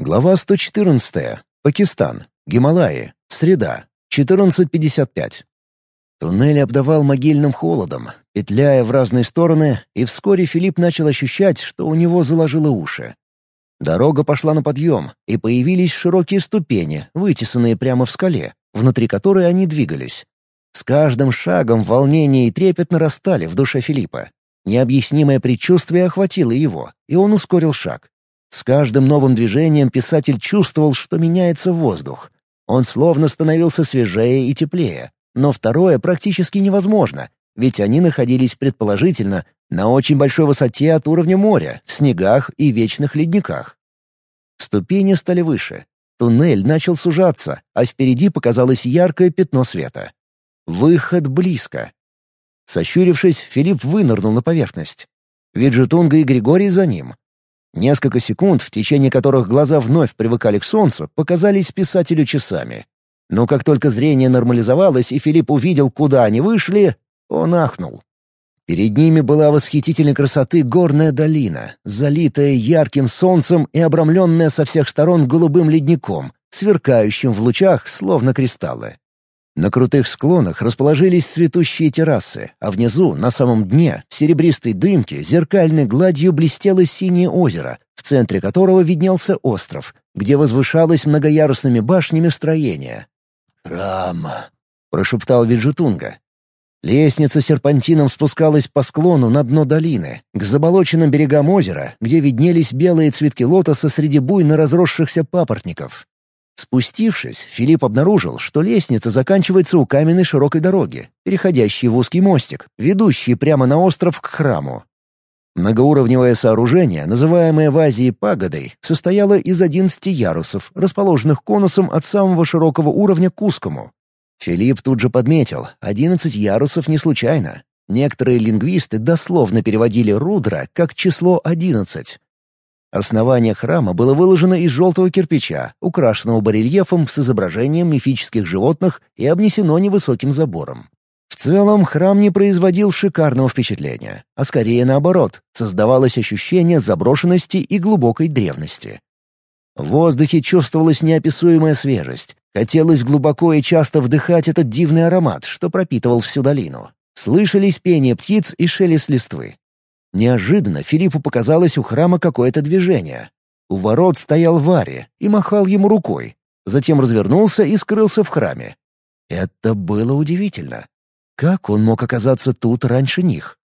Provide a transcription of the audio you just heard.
Глава 114. Пакистан. Гималаи. Среда. 14.55. Туннель обдавал могильным холодом, петляя в разные стороны, и вскоре Филипп начал ощущать, что у него заложило уши. Дорога пошла на подъем, и появились широкие ступени, вытесанные прямо в скале, внутри которой они двигались. С каждым шагом волнение и трепет нарастали в душе Филиппа. Необъяснимое предчувствие охватило его, и он ускорил шаг. С каждым новым движением писатель чувствовал, что меняется воздух. Он словно становился свежее и теплее. Но второе практически невозможно, ведь они находились предположительно на очень большой высоте от уровня моря, в снегах и вечных ледниках. Ступени стали выше. Туннель начал сужаться, а впереди показалось яркое пятно света. Выход близко. Сощурившись, Филипп вынырнул на поверхность. Виджетунга и Григорий за ним. Несколько секунд, в течение которых глаза вновь привыкали к солнцу, показались писателю часами. Но как только зрение нормализовалось и Филипп увидел, куда они вышли, он ахнул. Перед ними была восхитительной красоты горная долина, залитая ярким солнцем и обрамленная со всех сторон голубым ледником, сверкающим в лучах, словно кристаллы. На крутых склонах расположились цветущие террасы, а внизу, на самом дне, в серебристой дымке, зеркальной гладью блестело синее озеро, в центре которого виднелся остров, где возвышалось многоярусными башнями строение. «Храм!» — прошептал Виджетунга. Лестница серпантином спускалась по склону на дно долины, к заболоченным берегам озера, где виднелись белые цветки лотоса среди буйно разросшихся папоротников. Спустившись, Филипп обнаружил, что лестница заканчивается у каменной широкой дороги, переходящей в узкий мостик, ведущий прямо на остров к храму. Многоуровневое сооружение, называемое в Азии пагодой, состояло из 11 ярусов, расположенных конусом от самого широкого уровня к узкому. Филипп тут же подметил, 11 ярусов не случайно. Некоторые лингвисты дословно переводили «рудра» как число 11. Основание храма было выложено из желтого кирпича, украшенного барельефом с изображением мифических животных и обнесено невысоким забором. В целом, храм не производил шикарного впечатления, а скорее наоборот, создавалось ощущение заброшенности и глубокой древности. В воздухе чувствовалась неописуемая свежесть. Хотелось глубоко и часто вдыхать этот дивный аромат, что пропитывал всю долину. Слышались пение птиц и шелест листвы. Неожиданно Филиппу показалось у храма какое-то движение. У ворот стоял Вари и махал ему рукой. Затем развернулся и скрылся в храме. Это было удивительно. Как он мог оказаться тут раньше них?